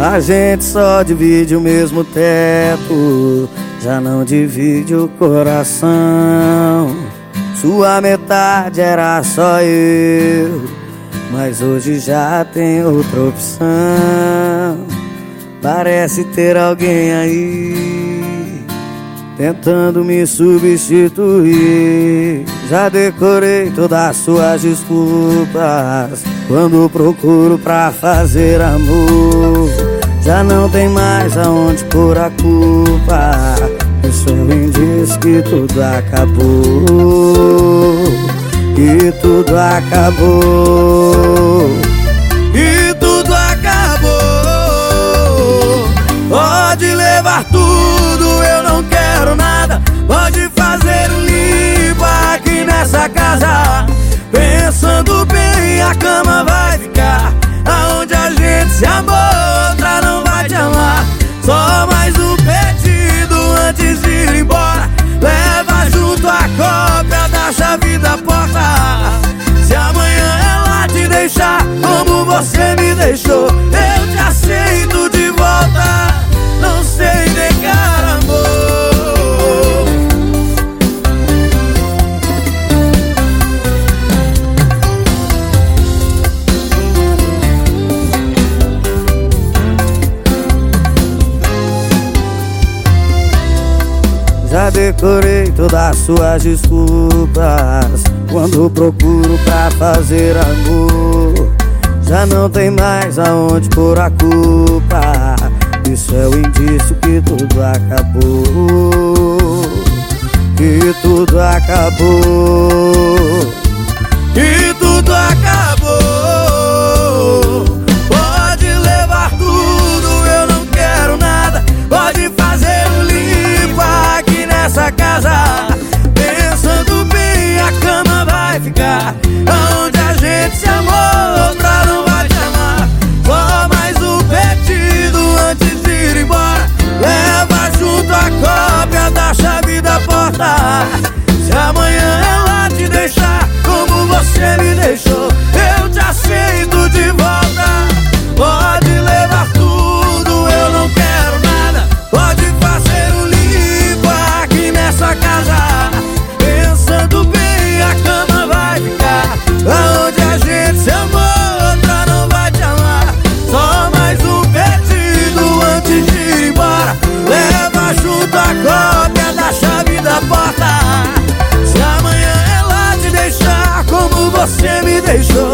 A gente só divide o mesmo teto, já não divide o coração. Sua metade era só eu, mas hoje já tem outra opção. Parece ter alguém aí tentando me substituir. Já decorei todas as suas desculpas quando procuro pra fazer amor. Já não tem mais aonde pôr a culpa. Isso um indício que tudo acabou. Que tudo acabou. E tudo acabou. Pode levar tudo, eu não quero você me deixou, eu te aceito de volta. Não sei negar amor. Já decorei todas as suas desculpas Quando procuro pra fazer amor Já não tem mais aonde pôr a culpa. Isso é o indício que tudo acabou. Que tudo acabou voltar. Se amanhã ela te deixar como você me deixou. me deixou.